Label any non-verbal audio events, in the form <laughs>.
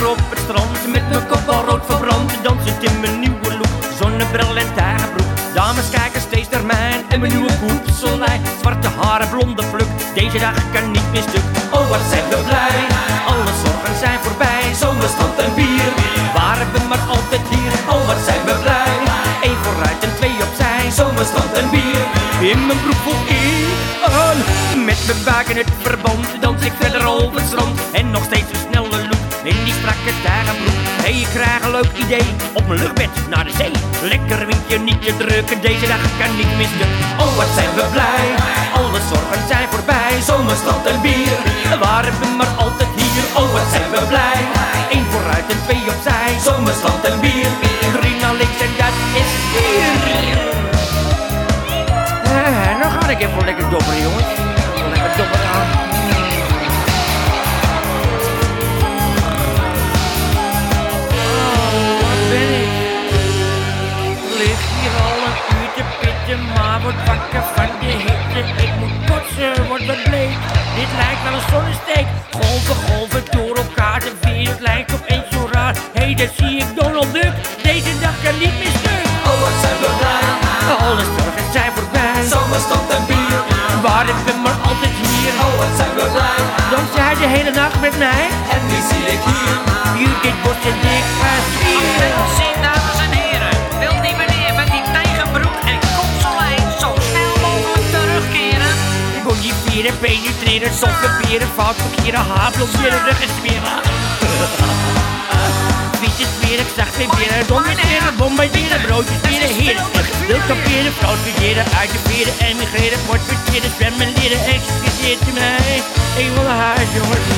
rood verbrand, dan zit in mijn nieuwe look. Zonnebril en tagenbroek, dames kijken steeds naar mij. En mijn nieuwe koepsellijn, zwarte haren, blonde pluk. Deze dag kan niet meer stuk. Oh, wat zijn we blij, alle zorgen zijn voorbij. Zomerstand en bier, waren we maar altijd hier. Oh, wat zijn we blij, één vooruit en twee opzij. Zomerstand en bier, in mijn broek ik aan. Met mijn buik in het verband, dans ik verder over het strand. En nog steeds dagenbroek. Hé, hey, ik krijg een leuk idee, op mijn luchtbed naar de zee. Lekker windje, niet te drukken, deze dag kan niet missen. Oh, wat zijn we blij, alle zorgen zijn voorbij. Zomerstand en bier, waren we maar altijd hier. Oh, wat zijn we blij, één vooruit en twee opzij. Zomerstand en bier, drie naar en dat is vier. Eh, nou ga ik even lekker dobberen, jongens. Lekker dobberen aan. Pitten, maar word wakker van de hitte. Ik moet kotsen, word wat bleek. Dit lijkt wel een zonnesteek. Golven, golven door elkaar, de wereld lijkt opeens zo raar. Hé, hey, daar zie ik Donald Duck. Deze dag kan niet meer stuk. Oh, wat zijn we blij. Alle zorgen zijn voorbij. Zomerstand en bier. Waren we maar altijd hier. Oh, wat zijn we blij. Dansde hij de hele nacht met mij. En wie zie ik hier? You dit en Vieren, penetreren, sokken vieren, fout verkeren, haar blokkeren, rug <laughs> en smeren. Fietsen smeren, zacht vieren, donderderen, bombarderen, broodjes vieren, heren. Wil kamperen, vrouw studeren, uitdeferen, emigreren, wordt verteren, zwemmen leren, excuseert u mij. Ik wil naar huis, jongens.